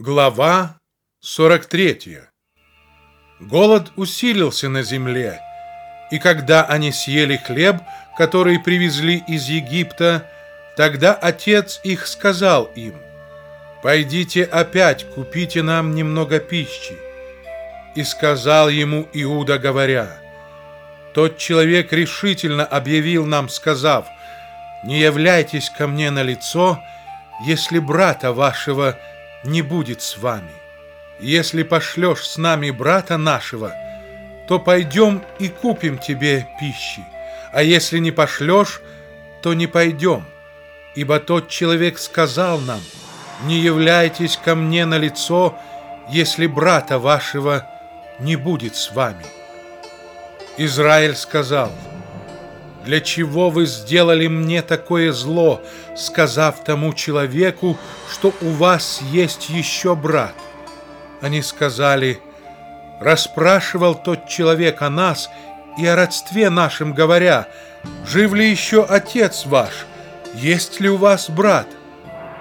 Глава 43 Голод усилился на земле, и когда они съели хлеб, который привезли из Египта, тогда отец их сказал им, «Пойдите опять, купите нам немного пищи». И сказал ему Иуда, говоря, «Тот человек решительно объявил нам, сказав, «Не являйтесь ко мне на лицо, если брата вашего – не будет с вами. Если пошлешь с нами брата нашего, то пойдем и купим тебе пищи, а если не пошлешь, то не пойдем, ибо тот человек сказал нам, не являйтесь ко мне на лицо, если брата вашего не будет с вами. Израиль сказал, для чего вы сделали мне такое зло, сказав тому человеку, что у вас есть еще брат? Они сказали, расспрашивал тот человек о нас и о родстве нашем, говоря, жив ли еще отец ваш, есть ли у вас брат?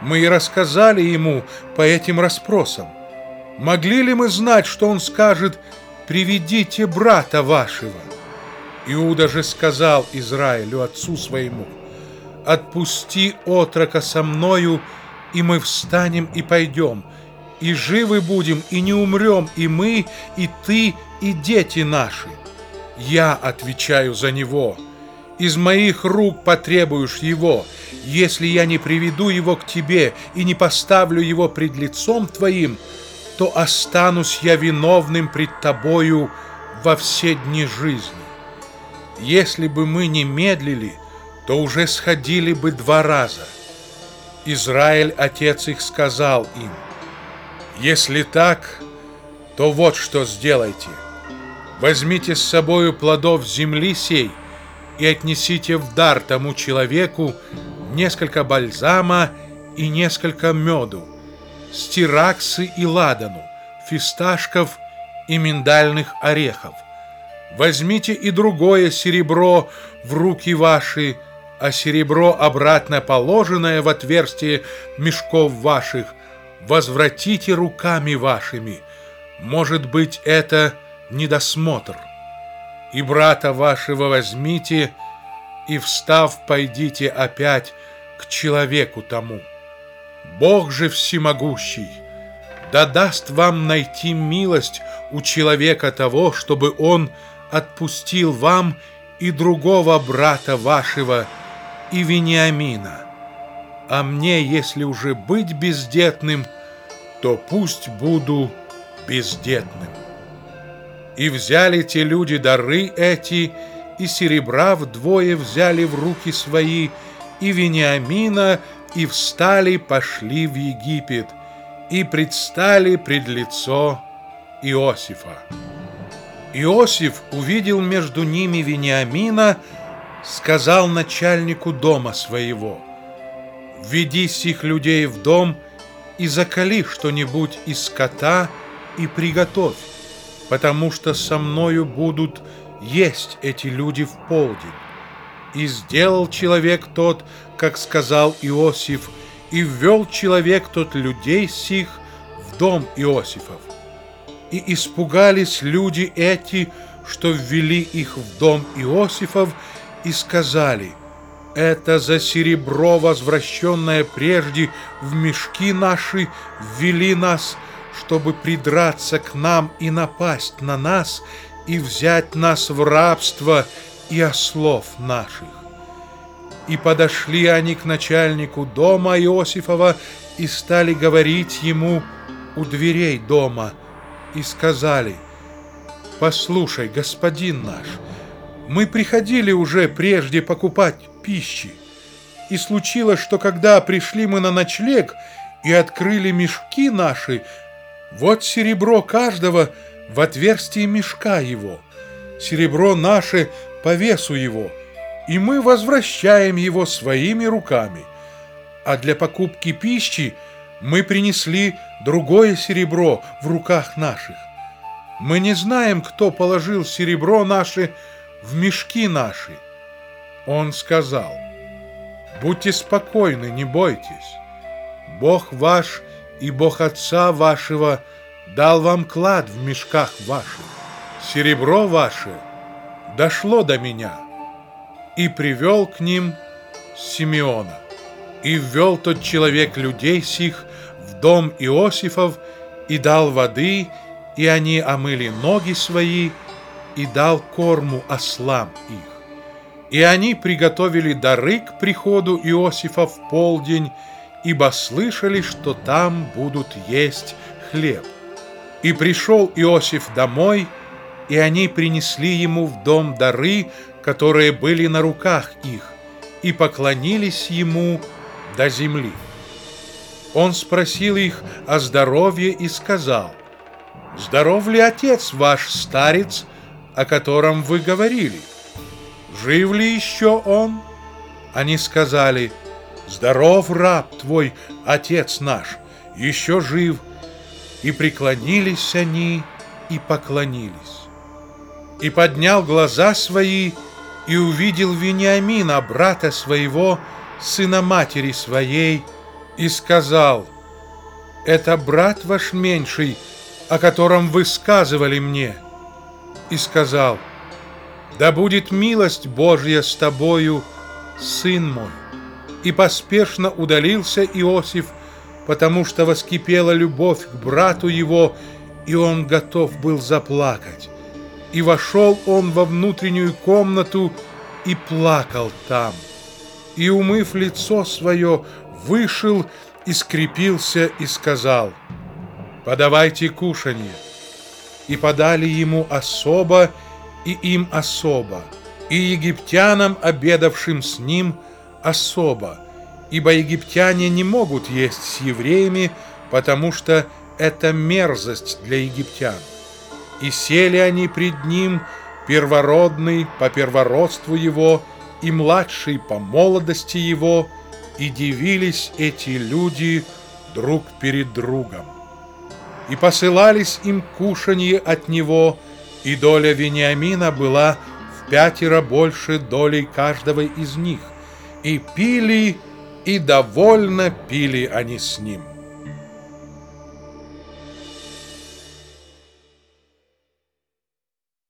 Мы и рассказали ему по этим расспросам. Могли ли мы знать, что он скажет, приведите брата вашего? Иуда же сказал Израилю, отцу своему, «Отпусти отрока со мною, и мы встанем и пойдем, и живы будем, и не умрем, и мы, и ты, и дети наши. Я отвечаю за него. Из моих рук потребуешь его, если я не приведу его к тебе и не поставлю его пред лицом твоим, то останусь я виновным пред тобою во все дни жизни. Если бы мы не медлили, то уже сходили бы два раза. Израиль, отец их, сказал им, «Если так, то вот что сделайте. Возьмите с собою плодов земли сей и отнесите в дар тому человеку несколько бальзама и несколько меду, стираксы и ладану, фисташков и миндальных орехов, Возьмите и другое серебро в руки ваши, а серебро, обратно положенное в отверстие мешков ваших, возвратите руками вашими. Может быть, это недосмотр. И брата вашего возьмите, и, встав, пойдите опять к человеку тому. Бог же всемогущий, да даст вам найти милость у человека того, чтобы он отпустил вам и другого брата вашего, и Вениамина. А мне, если уже быть бездетным, то пусть буду бездетным. И взяли те люди дары эти, и серебра вдвое взяли в руки свои, и Вениамина, и встали, пошли в Египет, и предстали пред лицо Иосифа. Иосиф увидел между ними Вениамина, сказал начальнику дома своего, «Введи сих людей в дом и закали что-нибудь из скота и приготовь, потому что со мною будут есть эти люди в полдень». И сделал человек тот, как сказал Иосиф, и ввел человек тот людей сих в дом Иосифов и испугались люди эти, что ввели их в дом Иосифов, и сказали, «Это за серебро, возвращенное прежде в мешки наши, ввели нас, чтобы придраться к нам и напасть на нас, и взять нас в рабство и ослов наших». И подошли они к начальнику дома Иосифова и стали говорить ему у дверей дома – и сказали, «Послушай, господин наш, мы приходили уже прежде покупать пищи, и случилось, что когда пришли мы на ночлег и открыли мешки наши, вот серебро каждого в отверстии мешка его, серебро наше по весу его, и мы возвращаем его своими руками. А для покупки пищи – мы принесли другое серебро в руках наших. Мы не знаем, кто положил серебро наше в мешки наши. Он сказал, будьте спокойны, не бойтесь. Бог ваш и Бог отца вашего дал вам клад в мешках ваших. Серебро ваше дошло до меня, и привел к ним Симеона. И ввел тот человек людей сих в дом Иосифов, и дал воды, и они омыли ноги свои, и дал корму ослам их. И они приготовили дары к приходу Иосифа в полдень, ибо слышали, что там будут есть хлеб. И пришел Иосиф домой, и они принесли ему в дом дары, которые были на руках их, и поклонились ему до земли. Он спросил их о здоровье и сказал, «Здоров ли отец ваш, старец, о котором вы говорили? Жив ли еще он?» Они сказали, «Здоров раб твой, отец наш, еще жив». И преклонились они и поклонились. И поднял глаза свои и увидел Вениамина, брата своего, сына матери своей, и сказал, «Это брат ваш меньший, о котором вы сказывали мне». И сказал, «Да будет милость Божья с тобою, сын мой». И поспешно удалился Иосиф, потому что воскипела любовь к брату его, и он готов был заплакать. И вошел он во внутреннюю комнату и плакал там. И, умыв лицо свое, вышел и скрепился и сказал, «Подавайте кушанье». И подали ему особо, и им особо, и египтянам, обедавшим с ним, особо, ибо египтяне не могут есть с евреями, потому что это мерзость для египтян. И сели они пред ним, первородный по первородству его и младший по молодости его, и дивились эти люди друг перед другом. И посылались им кушанье от него, и доля Вениамина была в пятеро больше долей каждого из них, и пили, и довольно пили они с ним.